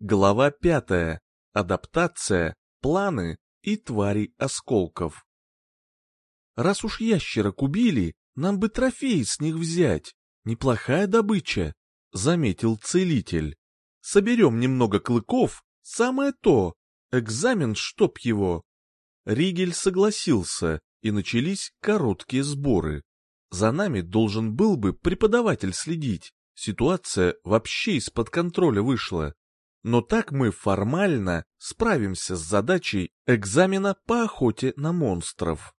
Глава пятая. Адаптация, планы и твари осколков. Раз уж ящерок убили, нам бы трофей с них взять. Неплохая добыча, заметил целитель. Соберем немного клыков, самое то. Экзамен, чтоб его. Ригель согласился, и начались короткие сборы. За нами должен был бы преподаватель следить. Ситуация вообще из-под контроля вышла но так мы формально справимся с задачей экзамена по охоте на монстров.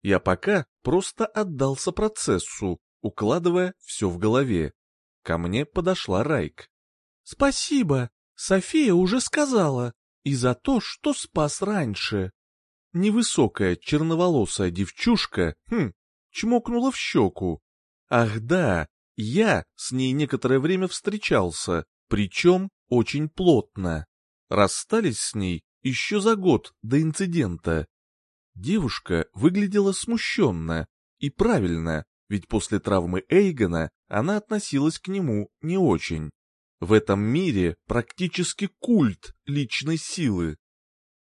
Я пока просто отдался процессу, укладывая все в голове. Ко мне подошла Райк. «Спасибо, София уже сказала, и за то, что спас раньше». Невысокая черноволосая девчушка, хм, чмокнула в щеку. Ах да, я с ней некоторое время встречался, причем очень плотно. Расстались с ней еще за год до инцидента. Девушка выглядела смущенно, и правильно, ведь после травмы Эйгона она относилась к нему не очень. В этом мире практически культ личной силы.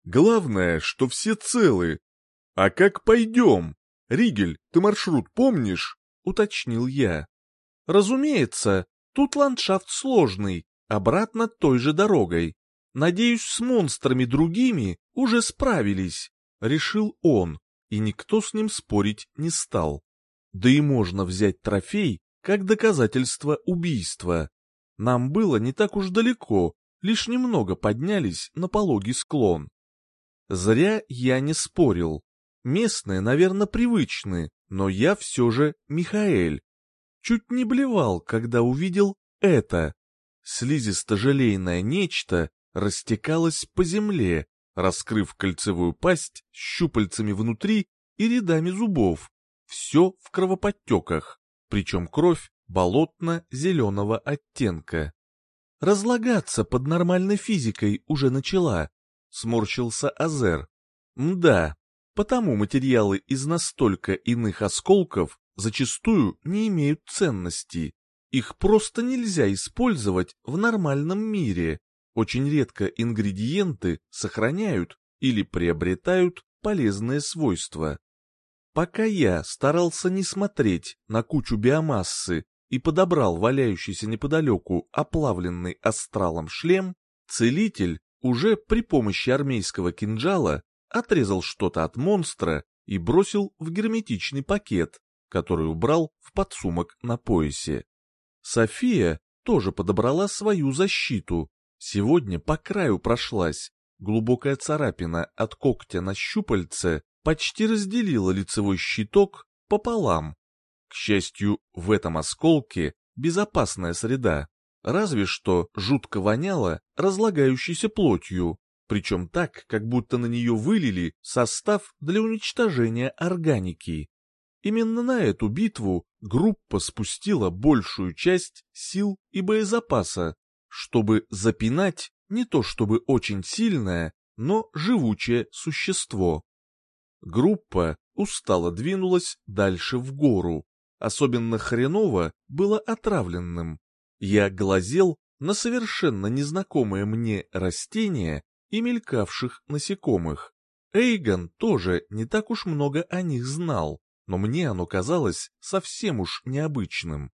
Главное, что все целы. А как пойдем? Ригель, ты маршрут помнишь? Уточнил я. Разумеется, тут ландшафт сложный, обратно той же дорогой. Надеюсь, с монстрами другими уже справились, решил он, и никто с ним спорить не стал. Да и можно взять трофей как доказательство убийства. Нам было не так уж далеко, лишь немного поднялись на пологий склон. Зря я не спорил. Местные, наверное, привычны, но я все же Михаэль. Чуть не блевал, когда увидел это. Слизисто-желейное нечто растекалось по земле, раскрыв кольцевую пасть щупальцами внутри и рядами зубов. Все в кровоподтеках, причем кровь болотно-зеленого оттенка. Разлагаться под нормальной физикой уже начала, сморщился Азер. Мда, потому материалы из настолько иных осколков зачастую не имеют ценности. Их просто нельзя использовать в нормальном мире. Очень редко ингредиенты сохраняют или приобретают полезные свойства. Пока я старался не смотреть на кучу биомассы и подобрал валяющийся неподалеку оплавленный астралом шлем, целитель уже при помощи армейского кинжала отрезал что-то от монстра и бросил в герметичный пакет, который убрал в подсумок на поясе. София тоже подобрала свою защиту. Сегодня по краю прошлась. Глубокая царапина от когтя на щупальце почти разделила лицевой щиток пополам. К счастью, в этом осколке безопасная среда. Разве что жутко воняло разлагающейся плотью, причем так, как будто на нее вылили состав для уничтожения органики. Именно на эту битву группа спустила большую часть сил и боезапаса, чтобы запинать не то чтобы очень сильное, но живучее существо. Группа устало двинулась дальше в гору. Особенно хреново было отравленным. Я глазел на совершенно незнакомые мне растения и мелькавших насекомых. Эйгон тоже не так уж много о них знал но мне оно казалось совсем уж необычным.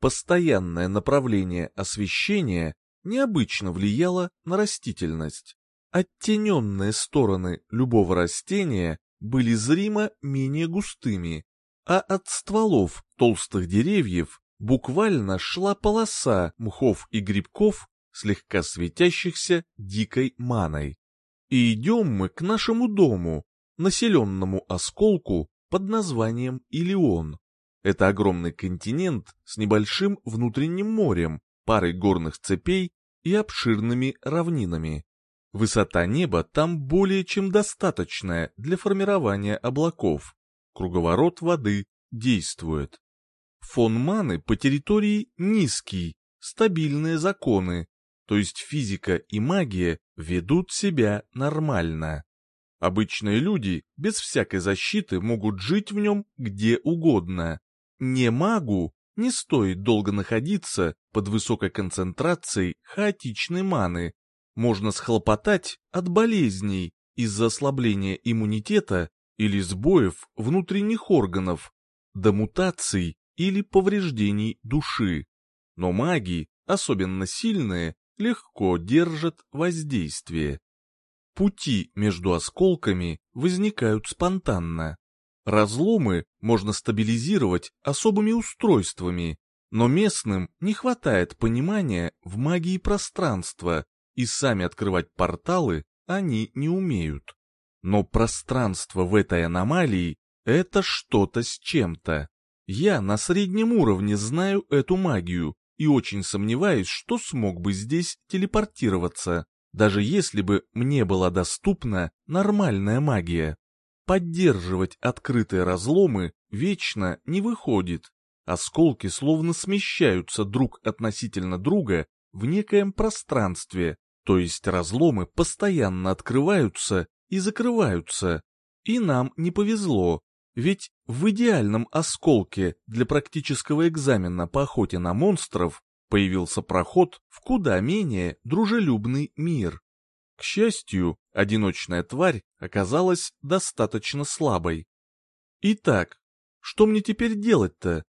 Постоянное направление освещения необычно влияло на растительность. Оттененные стороны любого растения были зримо менее густыми, а от стволов толстых деревьев буквально шла полоса мхов и грибков, слегка светящихся дикой маной. И идем мы к нашему дому, населенному осколку под названием Илион. Это огромный континент с небольшим внутренним морем, парой горных цепей и обширными равнинами. Высота неба там более чем достаточная для формирования облаков. Круговорот воды действует. Фон маны по территории низкий, стабильные законы, то есть физика и магия ведут себя нормально. Обычные люди без всякой защиты могут жить в нем где угодно. Не магу не стоит долго находиться под высокой концентрацией хаотичной маны, можно схлопотать от болезней из-за ослабления иммунитета или сбоев внутренних органов, до мутаций или повреждений души. Но маги, особенно сильные, легко держат воздействие. Пути между осколками возникают спонтанно. Разломы можно стабилизировать особыми устройствами, но местным не хватает понимания в магии пространства, и сами открывать порталы они не умеют. Но пространство в этой аномалии — это что-то с чем-то. Я на среднем уровне знаю эту магию и очень сомневаюсь, что смог бы здесь телепортироваться, даже если бы мне была доступна нормальная магия. Поддерживать открытые разломы вечно не выходит. Осколки словно смещаются друг относительно друга в некоем пространстве, то есть разломы постоянно открываются и закрываются. И нам не повезло, ведь в идеальном осколке для практического экзамена по охоте на монстров появился проход в куда менее дружелюбный мир. К счастью, одиночная тварь оказалась достаточно слабой. Итак, что мне теперь делать-то?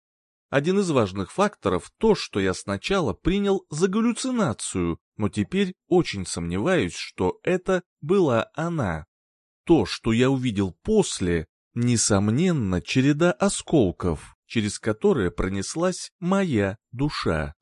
Один из важных факторов то, что я сначала принял за галлюцинацию, но теперь очень сомневаюсь, что это была она. То, что я увидел после, несомненно, череда осколков, через которые пронеслась моя душа.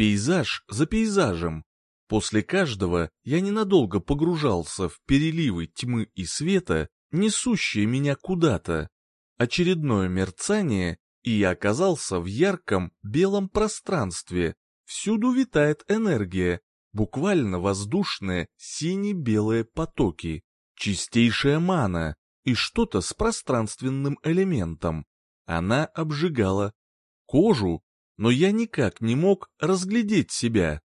Пейзаж за пейзажем. После каждого я ненадолго погружался в переливы тьмы и света, несущие меня куда-то. Очередное мерцание, и я оказался в ярком белом пространстве. Всюду витает энергия, буквально воздушные сине-белые потоки, чистейшая мана и что-то с пространственным элементом. Она обжигала кожу, но я никак не мог разглядеть себя.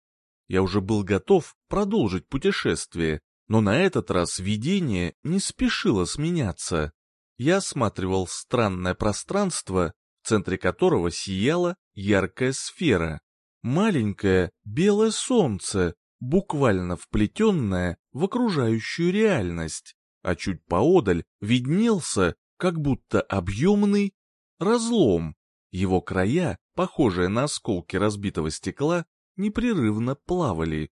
Я уже был готов продолжить путешествие, но на этот раз видение не спешило сменяться. Я осматривал странное пространство, в центре которого сияла яркая сфера. Маленькое белое солнце, буквально вплетенное в окружающую реальность, а чуть поодаль виднелся, как будто объемный разлом. Его края похожие на осколки разбитого стекла, непрерывно плавали.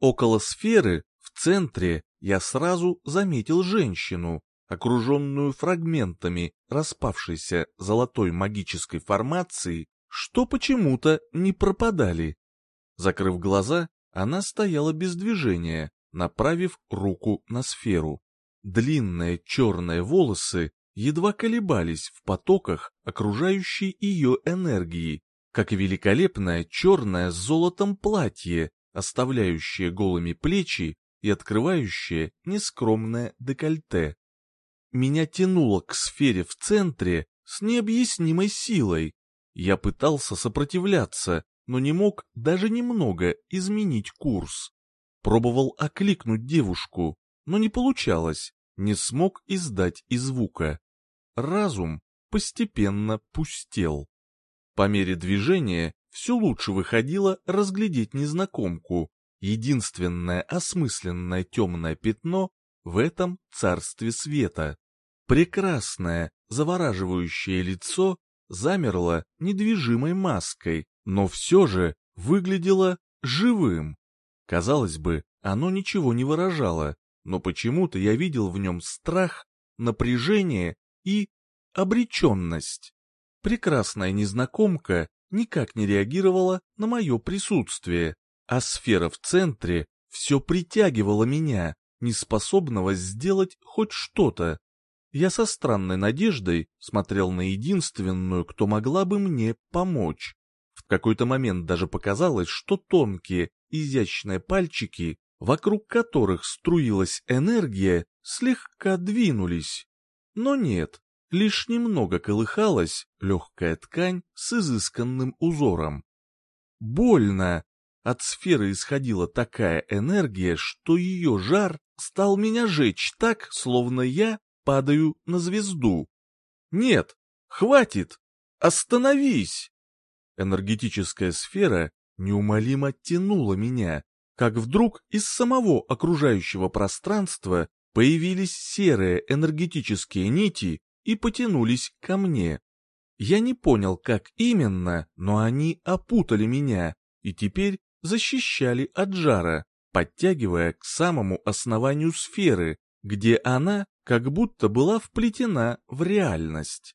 Около сферы, в центре, я сразу заметил женщину, окруженную фрагментами распавшейся золотой магической формации, что почему-то не пропадали. Закрыв глаза, она стояла без движения, направив руку на сферу. Длинные черные волосы едва колебались в потоках окружающей ее энергии, как великолепное черное с золотом платье, оставляющее голыми плечи и открывающее нескромное декольте. Меня тянуло к сфере в центре с необъяснимой силой. Я пытался сопротивляться, но не мог даже немного изменить курс. Пробовал окликнуть девушку, но не получалось, не смог издать и звука разум постепенно пустел. По мере движения все лучше выходило разглядеть незнакомку, единственное осмысленное темное пятно в этом царстве света. Прекрасное, завораживающее лицо замерло недвижимой маской, но все же выглядело живым. Казалось бы, оно ничего не выражало, но почему-то я видел в нем страх, напряжение и обреченность. Прекрасная незнакомка никак не реагировала на мое присутствие, а сфера в центре все притягивала меня, неспособного сделать хоть что-то. Я со странной надеждой смотрел на единственную, кто могла бы мне помочь. В какой-то момент даже показалось, что тонкие, изящные пальчики, вокруг которых струилась энергия, слегка двинулись. Но нет, лишь немного колыхалась легкая ткань с изысканным узором. Больно! От сферы исходила такая энергия, что ее жар стал меня жечь так, словно я падаю на звезду. Нет, хватит! Остановись! Энергетическая сфера неумолимо тянула меня, как вдруг из самого окружающего пространства появились серые энергетические нити и потянулись ко мне. Я не понял, как именно, но они опутали меня и теперь защищали от жара, подтягивая к самому основанию сферы, где она как будто была вплетена в реальность.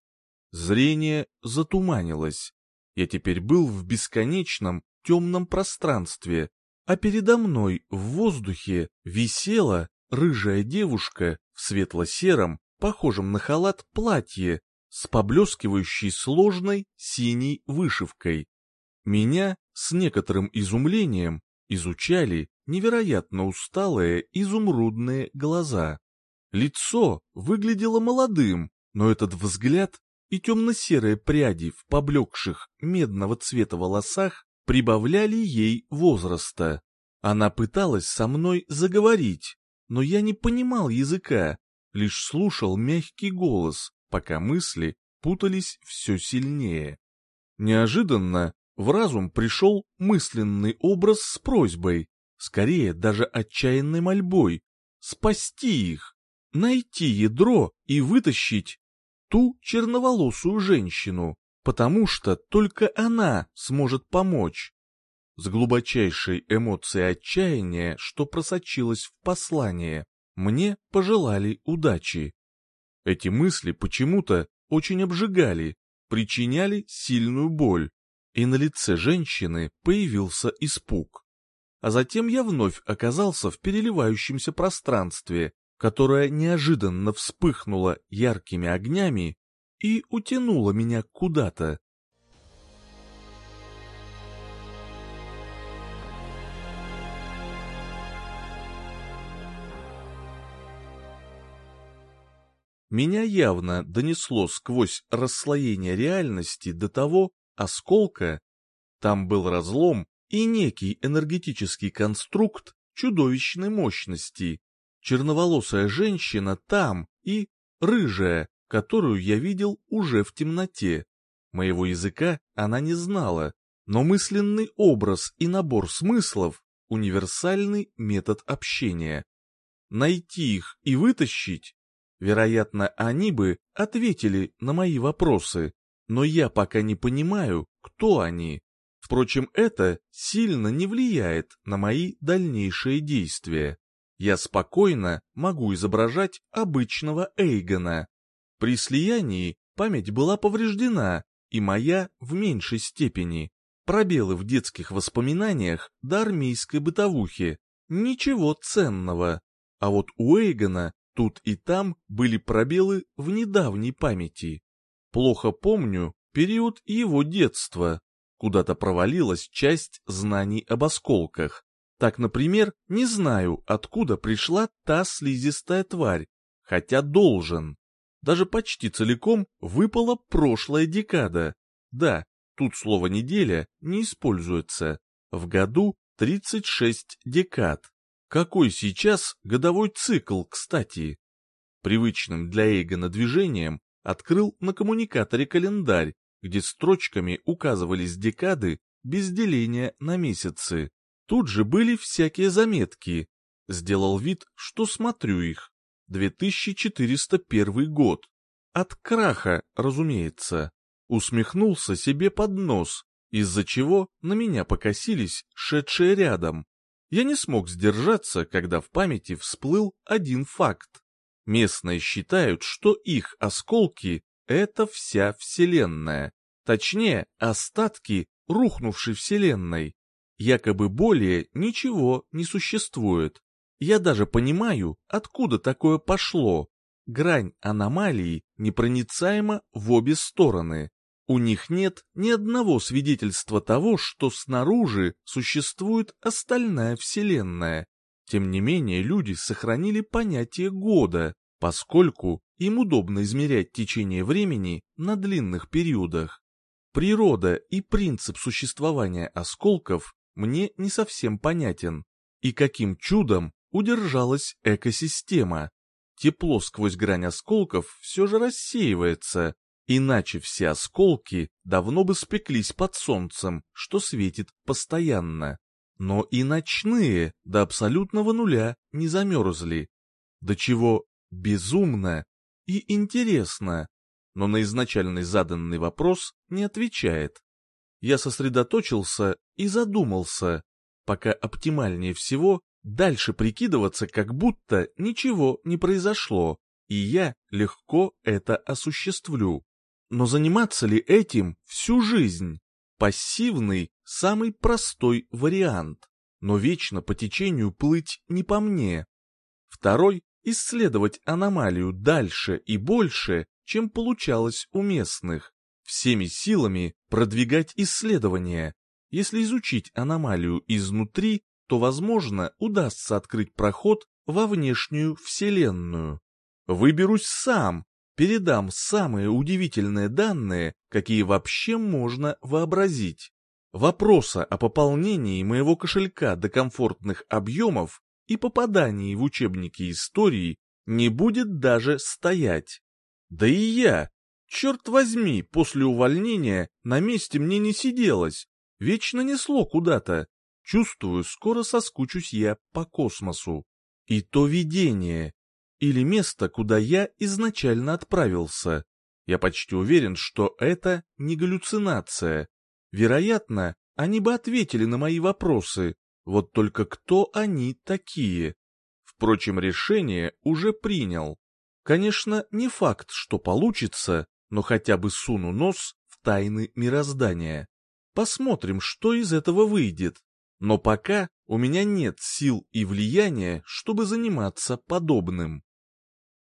Зрение затуманилось. Я теперь был в бесконечном темном пространстве, а передо мной в воздухе висела рыжая девушка в светло-сером, похожем на халат платье, с поблескивающей сложной синей вышивкой. Меня с некоторым изумлением изучали невероятно усталые изумрудные глаза. Лицо выглядело молодым, но этот взгляд и темно-серые пряди в поблекших медного цвета волосах прибавляли ей возраста. Она пыталась со мной заговорить, но я не понимал языка, лишь слушал мягкий голос, пока мысли путались все сильнее. Неожиданно в разум пришел мысленный образ с просьбой, скорее даже отчаянной мольбой, спасти их, найти ядро и вытащить ту черноволосую женщину, потому что только она сможет помочь. С глубочайшей эмоцией отчаяния, что просочилось в послание, мне пожелали удачи. Эти мысли почему-то очень обжигали, причиняли сильную боль, и на лице женщины появился испуг. А затем я вновь оказался в переливающемся пространстве, которое неожиданно вспыхнуло яркими огнями и утянуло меня куда-то. Меня явно донесло сквозь расслоение реальности до того осколка. Там был разлом и некий энергетический конструкт чудовищной мощности. Черноволосая женщина там и рыжая, которую я видел уже в темноте. Моего языка она не знала, но мысленный образ и набор смыслов — универсальный метод общения. Найти их и вытащить Вероятно, они бы ответили на мои вопросы, но я пока не понимаю, кто они. Впрочем, это сильно не влияет на мои дальнейшие действия. Я спокойно могу изображать обычного Эйгона. При слиянии память была повреждена, и моя в меньшей степени. Пробелы в детских воспоминаниях до армейской бытовухи. Ничего ценного. А вот у Эйгона Тут и там были пробелы в недавней памяти. Плохо помню период его детства. Куда-то провалилась часть знаний об осколках. Так, например, не знаю, откуда пришла та слизистая тварь, хотя должен. Даже почти целиком выпала прошлая декада. Да, тут слово «неделя» не используется. В году 36 декад. Какой сейчас годовой цикл, кстати? Привычным для Эйгона движением открыл на коммуникаторе календарь, где строчками указывались декады без деления на месяцы. Тут же были всякие заметки. Сделал вид, что смотрю их. 2401 год. От краха, разумеется. Усмехнулся себе под нос, из-за чего на меня покосились шедшие рядом. Я не смог сдержаться, когда в памяти всплыл один факт. Местные считают, что их осколки — это вся Вселенная. Точнее, остатки рухнувшей Вселенной. Якобы более ничего не существует. Я даже понимаю, откуда такое пошло. Грань аномалии непроницаема в обе стороны. У них нет ни одного свидетельства того, что снаружи существует остальная Вселенная. Тем не менее, люди сохранили понятие года, поскольку им удобно измерять течение времени на длинных периодах. Природа и принцип существования осколков мне не совсем понятен. И каким чудом удержалась экосистема. тепло сквозь грань осколков все же рассеивается, иначе все осколки давно бы спеклись под солнцем, что светит постоянно. Но и ночные до абсолютного нуля не замерзли. До чего безумно и интересно, но на изначальный заданный вопрос не отвечает. Я сосредоточился и задумался, пока оптимальнее всего дальше прикидываться, как будто ничего не произошло, и я легко это осуществлю. Но заниматься ли этим всю жизнь? Пассивный – самый простой вариант, но вечно по течению плыть не по мне. Второй – исследовать аномалию дальше и больше, чем получалось у местных. Всеми силами продвигать исследования. Если изучить аномалию изнутри, то, возможно, удастся открыть проход во внешнюю Вселенную. Выберусь сам, передам самые удивительные данные, какие вообще можно вообразить. Вопроса о пополнении моего кошелька до комфортных объемов и попадании в учебники истории не будет даже стоять. Да и я, черт возьми, после увольнения на месте мне не сиделось, вечно несло куда-то, Чувствую, скоро соскучусь я по космосу. И то видение, или место, куда я изначально отправился. Я почти уверен, что это не галлюцинация. Вероятно, они бы ответили на мои вопросы, вот только кто они такие? Впрочем, решение уже принял. Конечно, не факт, что получится, но хотя бы суну нос в тайны мироздания. Посмотрим, что из этого выйдет. Но пока у меня нет сил и влияния, чтобы заниматься подобным.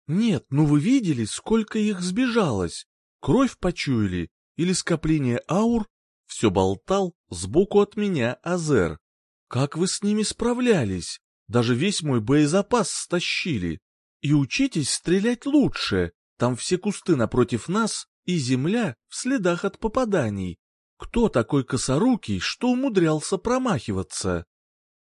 Нет, ну вы видели, сколько их сбежалось? Кровь почуяли? Или скопление аур? Все болтал сбоку от меня Азер. Как вы с ними справлялись? Даже весь мой боезапас стащили. И учитесь стрелять лучше. Там все кусты напротив нас и земля в следах от попаданий. Кто такой косорукий, что умудрялся промахиваться?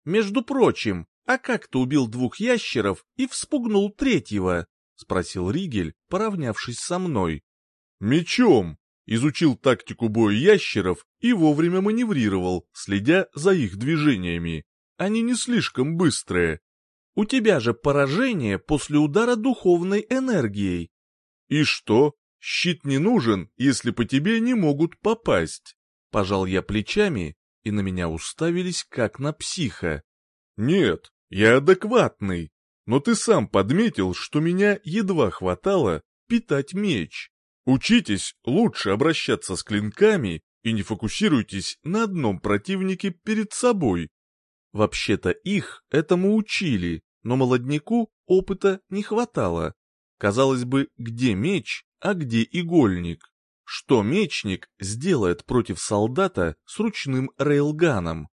Между прочим, а как ты убил двух ящеров и вспугнул третьего? — спросил Ригель, поравнявшись со мной. «Мечом!» Изучил тактику боя ящеров и вовремя маневрировал, следя за их движениями. Они не слишком быстрые. У тебя же поражение после удара духовной энергией. И что? Щит не нужен, если по тебе не могут попасть. Пожал я плечами, и на меня уставились как на психа. «Нет, я адекватный, но ты сам подметил, что меня едва хватало питать меч. Учитесь лучше обращаться с клинками и не фокусируйтесь на одном противнике перед собой. Вообще-то их этому учили, но молодняку опыта не хватало. Казалось бы, где меч, а где игольник? Что мечник сделает против солдата с ручным рейлганом?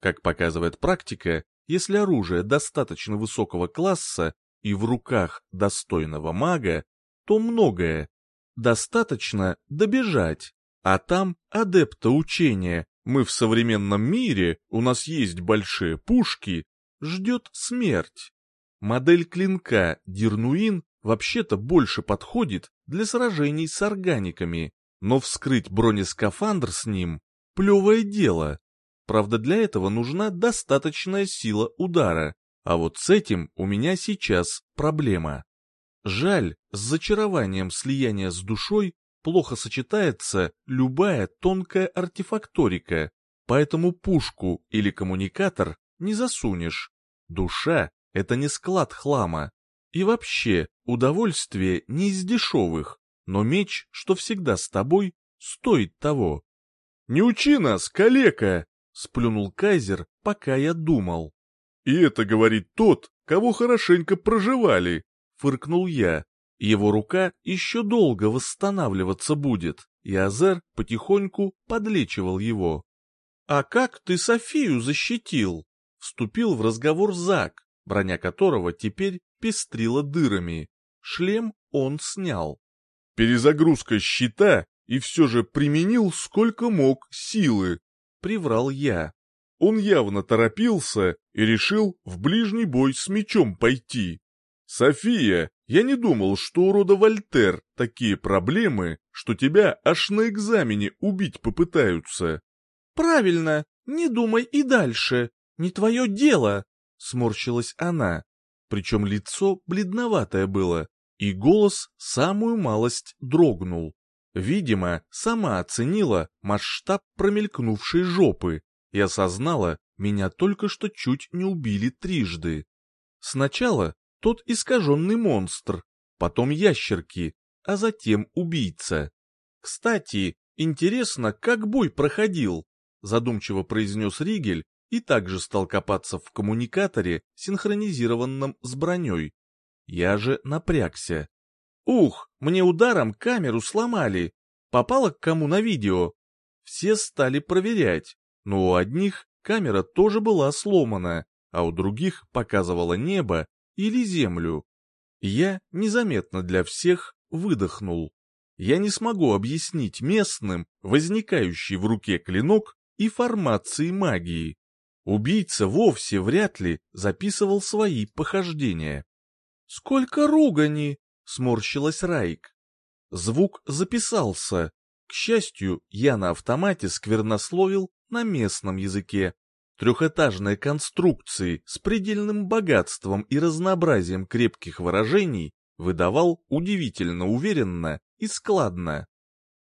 Как показывает практика, если оружие достаточно высокого класса и в руках достойного мага, то многое. Достаточно добежать, а там адепта учения, мы в современном мире, у нас есть большие пушки, ждет смерть. Модель клинка Дирнуин вообще-то больше подходит для сражений с органиками, но вскрыть бронескафандр с ним – плевое дело. Правда, для этого нужна достаточная сила удара, а вот с этим у меня сейчас проблема. Жаль, с зачарованием слияния с душой плохо сочетается любая тонкая артефакторика, поэтому пушку или коммуникатор не засунешь. Душа — это не склад хлама, и вообще, удовольствие не из дешевых, но меч, что всегда с тобой, стоит того. «Не учи нас, калека!» — сплюнул Кайзер, пока я думал. «И это говорит тот, кого хорошенько проживали», — фыркнул я. Его рука еще долго восстанавливаться будет, и Азер потихоньку подлечивал его. «А как ты Софию защитил?» — вступил в разговор Зак, броня которого теперь пестрила дырами. Шлем он снял. Перезагрузка щита и все же применил сколько мог силы, приврал я. Он явно торопился и решил в ближний бой с мечом пойти. «София, Я не думал, что у рода Вольтер такие проблемы, что тебя аж на экзамене убить попытаются. Правильно, не думай и дальше, не твое дело, сморщилась она. Причем лицо бледноватое было, и голос самую малость дрогнул. Видимо, сама оценила масштаб промелькнувшей жопы и осознала, меня только что чуть не убили трижды. Сначала тот искаженный монстр, потом ящерки, а затем убийца. Кстати, интересно, как бой проходил, задумчиво произнес Ригель и также стал копаться в коммуникаторе, синхронизированном с броней. Я же напрягся. Ух, мне ударом камеру сломали. Попало к кому на видео. Все стали проверять, но у одних камера тоже была сломана, а у других показывала небо или землю. Я незаметно для всех выдохнул. Я не смогу объяснить местным возникающий в руке клинок и формации магии. Убийца вовсе вряд ли записывал свои похождения. «Сколько ругани!» — сморщилась Райк. Звук записался. К счастью, я на автомате сквернословил на местном языке. Трехэтажной конструкции с предельным богатством и разнообразием крепких выражений выдавал удивительно уверенно и складно.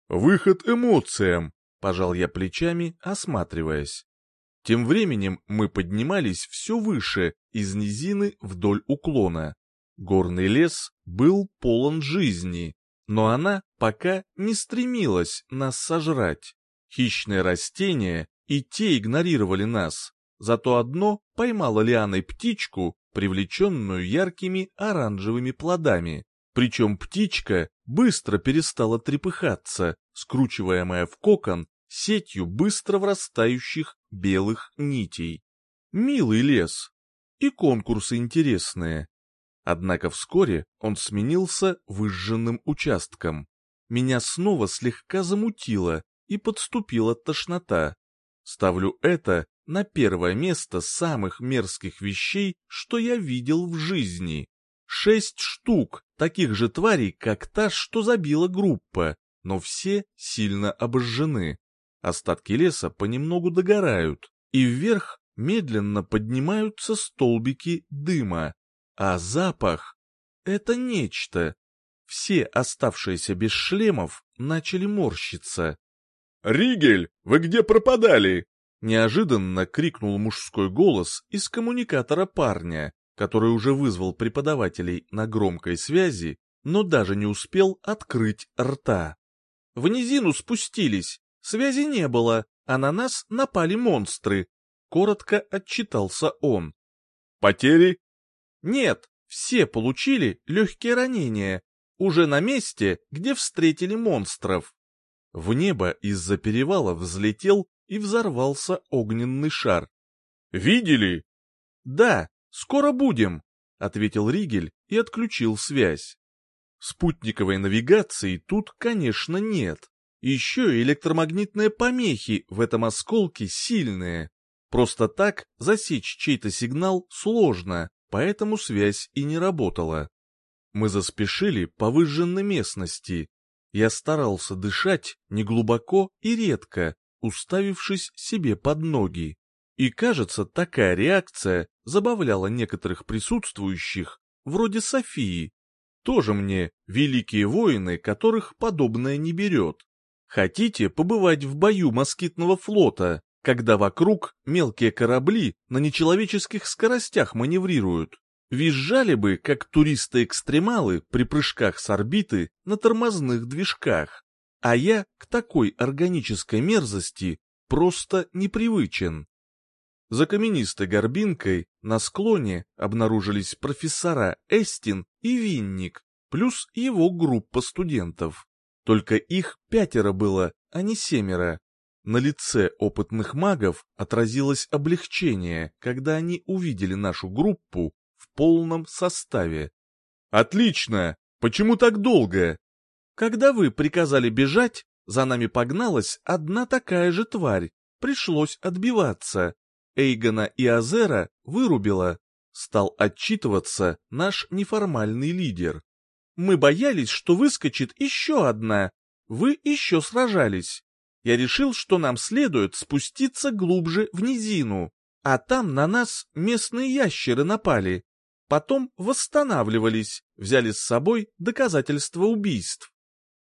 «Выход эмоциям», — пожал я плечами, осматриваясь. Тем временем мы поднимались все выше, из низины вдоль уклона. Горный лес был полон жизни, но она пока не стремилась нас сожрать. Хищные растения и те игнорировали нас, зато одно поймало лианой птичку, привлеченную яркими оранжевыми плодами. Причем птичка быстро перестала трепыхаться, скручиваемая в кокон сетью быстро врастающих белых нитей. Милый лес. И конкурсы интересные. Однако вскоре он сменился выжженным участком. Меня снова слегка замутило и подступила тошнота. Ставлю это на первое место самых мерзких вещей, что я видел в жизни. Шесть штук таких же тварей, как та, что забила группа, но все сильно обожжены. Остатки леса понемногу догорают, и вверх медленно поднимаются столбики дыма. А запах — это нечто. Все оставшиеся без шлемов начали морщиться. «Ригель, вы где пропадали?» Неожиданно крикнул мужской голос из коммуникатора парня, который уже вызвал преподавателей на громкой связи, но даже не успел открыть рта. В низину спустились, Связи не было, а на нас напали монстры. Коротко отчитался он. Потери? Нет, все получили легкие ранения. Уже на месте, где встретили монстров. В небо из-за перевала взлетел и взорвался огненный шар. «Видели?» «Да, скоро будем», — ответил Ригель и отключил связь. Спутниковой навигации тут, конечно, нет, еще и электромагнитные помехи в этом осколке сильные. Просто так засечь чей-то сигнал сложно, поэтому связь и не работала. Мы заспешили по выжженной местности. Я старался дышать неглубоко и редко, уставившись себе под ноги. И кажется, такая реакция забавляла некоторых присутствующих, вроде Софии. Тоже мне великие воины, которых подобное не берет. Хотите побывать в бою москитного флота, когда вокруг мелкие корабли на нечеловеческих скоростях маневрируют? Визжали бы, как туристы-экстремалы при прыжках с орбиты на тормозных движках. А я к такой органической мерзости просто непривычен. За каменистой горбинкой на склоне обнаружились профессора Эстин и Винник, плюс его группа студентов. Только их пятеро было, а не семеро. На лице опытных магов отразилось облегчение, когда они увидели нашу группу в полном составе. «Отлично! Почему так долго?» «Когда вы приказали бежать, за нами погналась одна такая же тварь. Пришлось отбиваться. Эйгона и Азера вырубила. Стал отчитываться наш неформальный лидер. Мы боялись, что выскочит еще одна. Вы еще сражались. Я решил, что нам следует спуститься глубже в низину, а там на нас местные ящеры напали. Потом восстанавливались, взяли с собой доказательства убийств.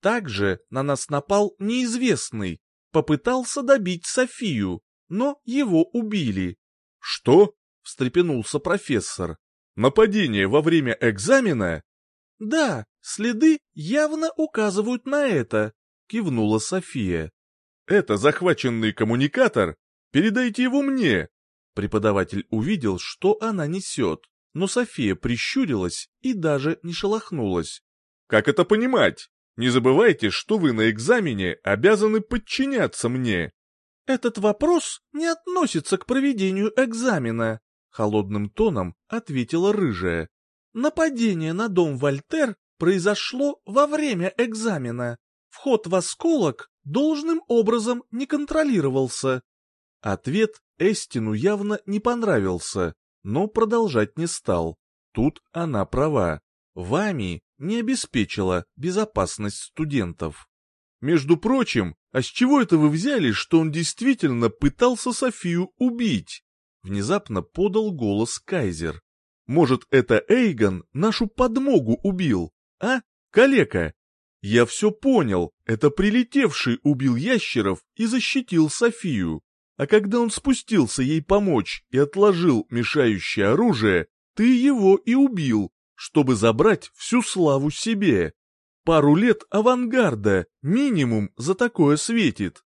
Также на нас напал неизвестный, попытался добить Софию, но его убили. «Что?» — встрепенулся профессор. «Нападение во время экзамена?» «Да, следы явно указывают на это», — кивнула София. «Это захваченный коммуникатор? Передайте его мне!» Преподаватель увидел, что она несет, но София прищурилась и даже не шелохнулась. «Как это понимать? Не забывайте, что вы на экзамене обязаны подчиняться мне!» «Этот вопрос не относится к проведению экзамена», — холодным тоном ответила рыжая. Нападение на дом Вольтер произошло во время экзамена. Вход в осколок должным образом не контролировался. Ответ Эстину явно не понравился, но продолжать не стал. Тут она права. Вами не обеспечила безопасность студентов. Между прочим, а с чего это вы взяли, что он действительно пытался Софию убить? Внезапно подал голос Кайзер. Может, это Эйгон нашу подмогу убил, а, калека? Я все понял, это прилетевший убил ящеров и защитил Софию. А когда он спустился ей помочь и отложил мешающее оружие, ты его и убил, чтобы забрать всю славу себе. Пару лет авангарда минимум за такое светит.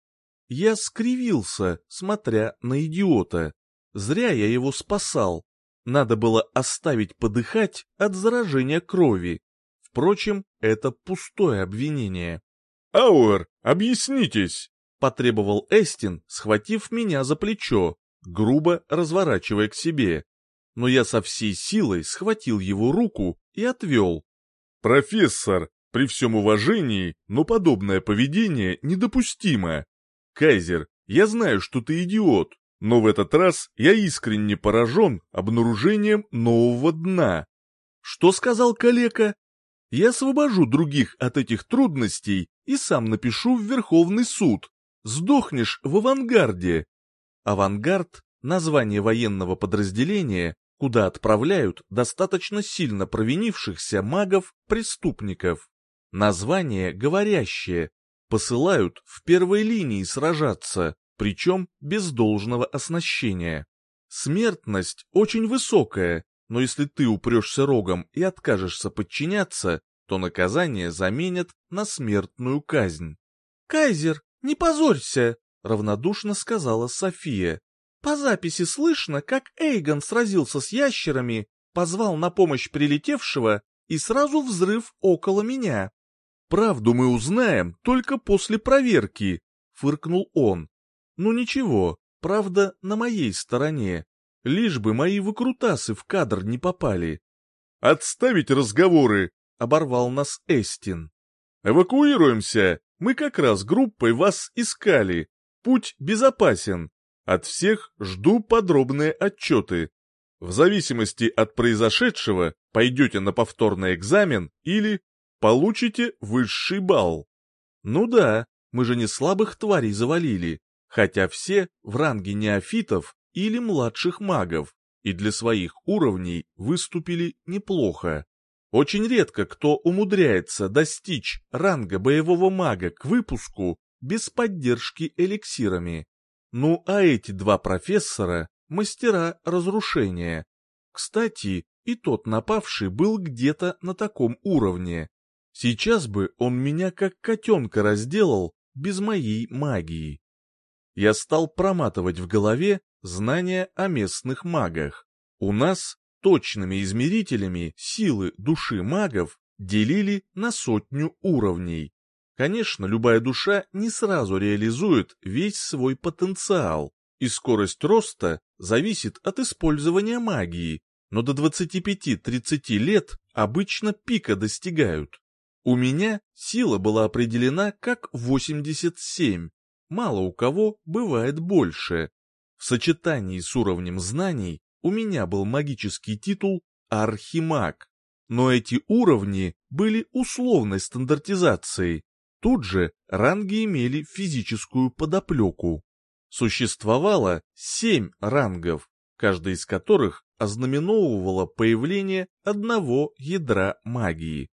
Я скривился, смотря на идиота. Зря я его спасал. Надо было оставить подыхать от заражения крови. Впрочем, это пустое обвинение. «Ауэр, объяснитесь!» — потребовал Эстин, схватив меня за плечо, грубо разворачивая к себе. Но я со всей силой схватил его руку и отвел. «Профессор, при всем уважении, но подобное поведение недопустимо. Кайзер, я знаю, что ты идиот, но в этот раз я искренне поражен обнаружением нового дна. Что сказал калека? Я освобожу других от этих трудностей и сам напишу в Верховный суд. Сдохнешь в авангарде. Авангард — название военного подразделения, куда отправляют достаточно сильно провинившихся магов-преступников. Название говорящее, посылают в первой линии сражаться, причем без должного оснащения. Смертность очень высокая, но если ты упрешься рогом и откажешься подчиняться, то наказание заменят на смертную казнь. «Кайзер, не позорься!» — равнодушно сказала София. «По записи слышно, как Эйгон сразился с ящерами, позвал на помощь прилетевшего и сразу взрыв около меня». «Правду мы узнаем только после проверки», — фыркнул он. Ну ничего, правда на моей стороне, лишь бы мои выкрутасы в кадр не попали. «Отставить разговоры!» — оборвал нас Эстин. «Эвакуируемся! Мы как раз группой вас искали. Путь безопасен. От всех жду подробные отчеты. В зависимости от произошедшего пойдете на повторный экзамен или получите высший балл. Ну да, мы же не слабых тварей завалили хотя все в ранге неофитов или младших магов, и для своих уровней выступили неплохо. Очень редко кто умудряется достичь ранга боевого мага к выпуску без поддержки эликсирами. Ну а эти два профессора — мастера разрушения. Кстати, и тот напавший был где-то на таком уровне. Сейчас бы он меня как котенка разделал без моей магии я стал проматывать в голове знания о местных магах. У нас точными измерителями силы души магов делили на сотню уровней. Конечно, любая душа не сразу реализует весь свой потенциал, и скорость роста зависит от использования магии, но до 25-30 лет обычно пика достигают. У меня сила была определена как 87, мало у кого бывает больше. В сочетании с уровнем знаний у меня был магический титул «Архимаг». Но эти уровни были условной стандартизацией. Тут же ранги имели физическую подоплеку. Существовало семь рангов, каждый из которых ознаменовывало появление одного ядра магии.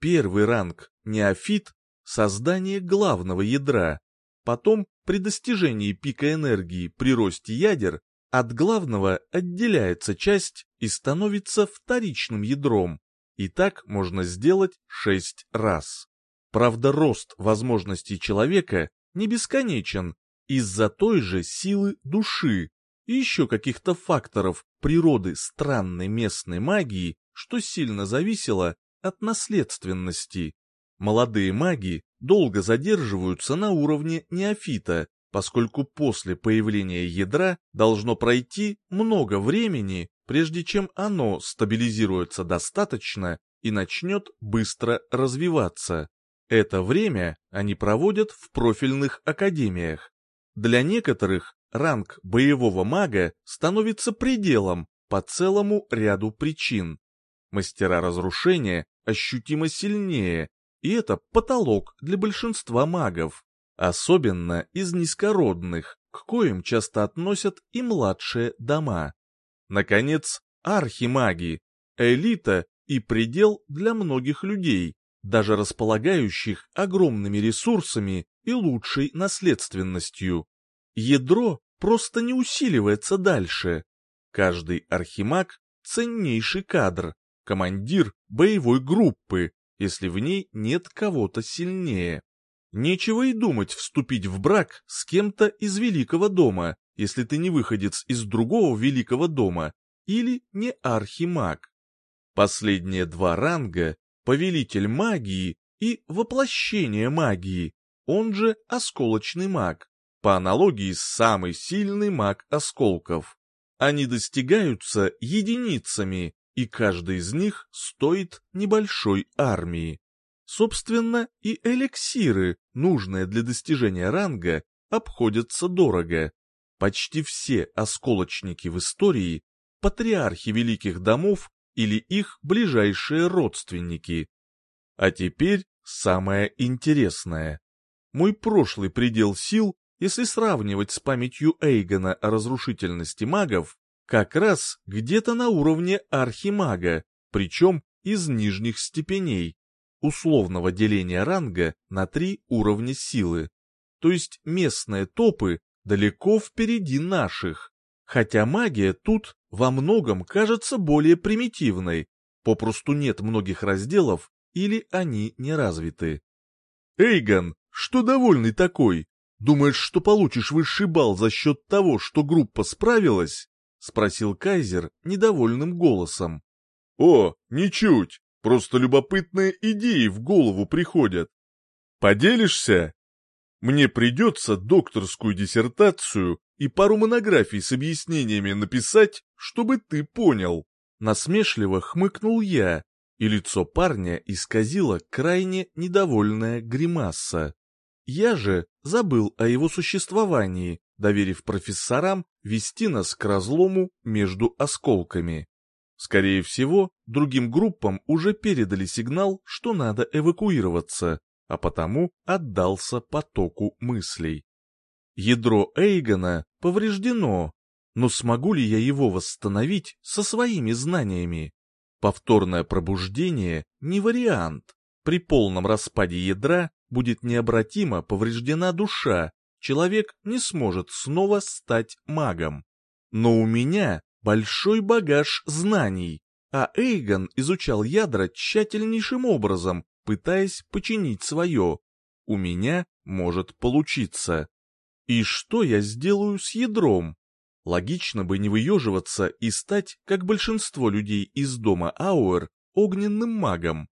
Первый ранг – неофит, создание главного ядра. Потом, при достижении пика энергии при росте ядер, от главного отделяется часть и становится вторичным ядром. И так можно сделать шесть раз. Правда, рост возможностей человека не бесконечен из-за той же силы души и еще каких-то факторов природы странной местной магии, что сильно зависело от наследственности. Молодые маги долго задерживаются на уровне неофита, поскольку после появления ядра должно пройти много времени, прежде чем оно стабилизируется достаточно и начнет быстро развиваться. Это время они проводят в профильных академиях. Для некоторых ранг боевого мага становится пределом по целому ряду причин. Мастера разрушения ощутимо сильнее, и это потолок для большинства магов, особенно из низкородных, к коим часто относят и младшие дома. Наконец, архимаги, элита и предел для многих людей, даже располагающих огромными ресурсами и лучшей наследственностью. Ядро просто не усиливается дальше. Каждый архимаг – ценнейший кадр, командир боевой группы, если в ней нет кого-то сильнее. Нечего и думать вступить в брак с кем-то из великого дома, если ты не выходец из другого великого дома или не архимаг. Последние два ранга — повелитель магии и воплощение магии, он же осколочный маг, по аналогии самый сильный маг осколков. Они достигаются единицами, и каждый из них стоит небольшой армии. Собственно, и эликсиры, нужные для достижения ранга, обходятся дорого. Почти все осколочники в истории – патриархи великих домов или их ближайшие родственники. А теперь самое интересное. Мой прошлый предел сил, если сравнивать с памятью Эйгона о разрушительности магов, как раз где-то на уровне архимага, причем из нижних степеней, условного деления ранга на три уровня силы. То есть местные топы далеко впереди наших, хотя магия тут во многом кажется более примитивной, попросту нет многих разделов или они не развиты. Эйгон, что довольный такой? Думаешь, что получишь высший балл за счет того, что группа справилась? Спросил Кайзер недовольным голосом. О, ничуть, просто любопытные идеи в голову приходят. Поделишься? Мне придется докторскую диссертацию и пару монографий с объяснениями написать, чтобы ты понял. Насмешливо хмыкнул я, и лицо парня исказило крайне недовольная гримаса. Я же забыл о его существовании, доверив профессорам вести нас к разлому между осколками. Скорее всего, другим группам уже передали сигнал, что надо эвакуироваться, а потому отдался потоку мыслей. Ядро Эйгона повреждено, но смогу ли я его восстановить со своими знаниями? Повторное пробуждение не вариант. При полном распаде ядра будет необратимо повреждена душа, человек не сможет снова стать магом. Но у меня большой багаж знаний, а Эйгон изучал ядра тщательнейшим образом, пытаясь починить свое. У меня может получиться. И что я сделаю с ядром? Логично бы не выеживаться и стать, как большинство людей из дома Ауэр, огненным магом.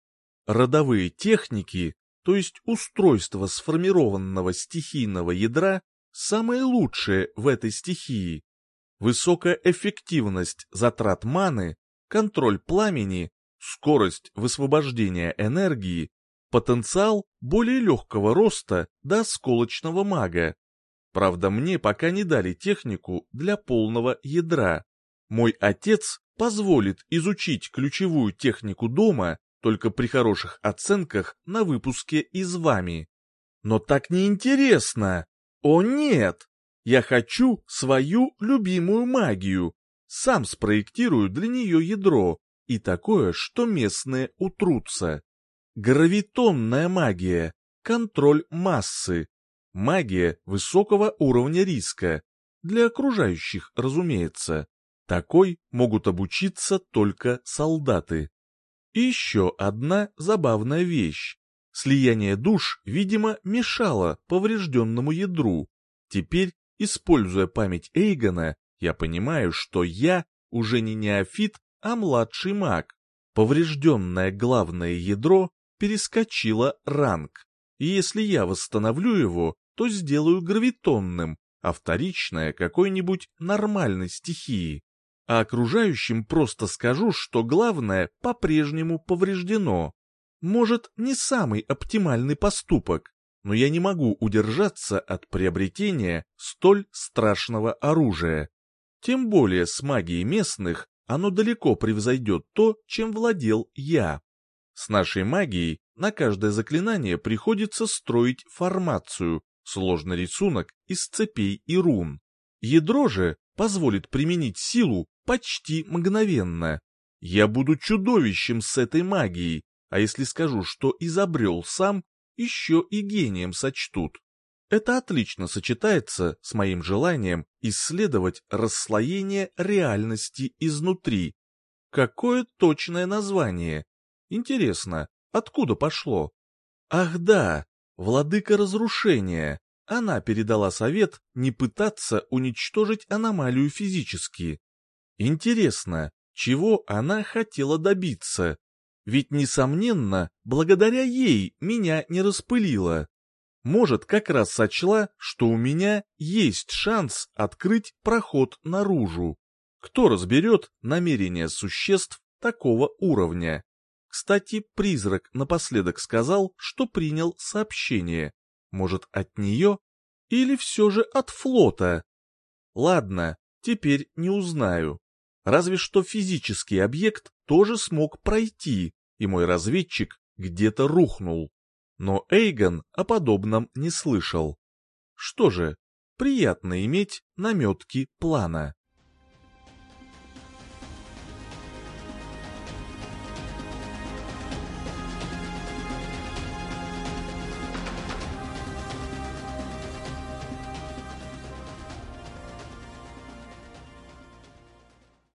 Родовые техники, то есть устройство сформированного стихийного ядра, самые лучшие в этой стихии. Высокая эффективность затрат маны, контроль пламени, скорость высвобождения энергии, потенциал более легкого роста до осколочного мага, Правда, мне пока не дали технику для полного ядра. Мой отец позволит изучить ключевую технику дома только при хороших оценках на выпуске из вами. Но так неинтересно. О нет! Я хочу свою любимую магию. Сам спроектирую для нее ядро, и такое, что местные утрутся. Гравитонная магия, контроль массы, магия высокого уровня риска, для окружающих, разумеется. Такой могут обучиться только солдаты. И еще одна забавная вещь. Слияние душ, видимо, мешало поврежденному ядру. Теперь, используя память Эйгона, я понимаю, что я уже не неофит, а младший маг. Поврежденное главное ядро перескочило ранг. И если я восстановлю его, то сделаю гравитонным, а вторичное какой-нибудь нормальной стихии. А окружающим просто скажу, что главное по-прежнему повреждено. Может, не самый оптимальный поступок, но я не могу удержаться от приобретения столь страшного оружия. Тем более с магией местных оно далеко превзойдет то, чем владел я. С нашей магией на каждое заклинание приходится строить формацию, сложный рисунок из цепей и рун. Ядро же позволит применить силу почти мгновенно. Я буду чудовищем с этой магией, а если скажу, что изобрел сам, еще и гением сочтут. Это отлично сочетается с моим желанием исследовать расслоение реальности изнутри. Какое точное название? Интересно, откуда пошло? Ах да, владыка разрушения. Она передала совет не пытаться уничтожить аномалию физически. Интересно, чего она хотела добиться? Ведь, несомненно, благодаря ей меня не распылило. Может, как раз сочла, что у меня есть шанс открыть проход наружу. Кто разберет намерения существ такого уровня? Кстати, призрак напоследок сказал, что принял сообщение. Может, от нее? Или все же от флота? Ладно, теперь не узнаю. Разве что физический объект тоже смог пройти, и мой разведчик где-то рухнул. Но Эйгон о подобном не слышал. Что же, приятно иметь наметки плана.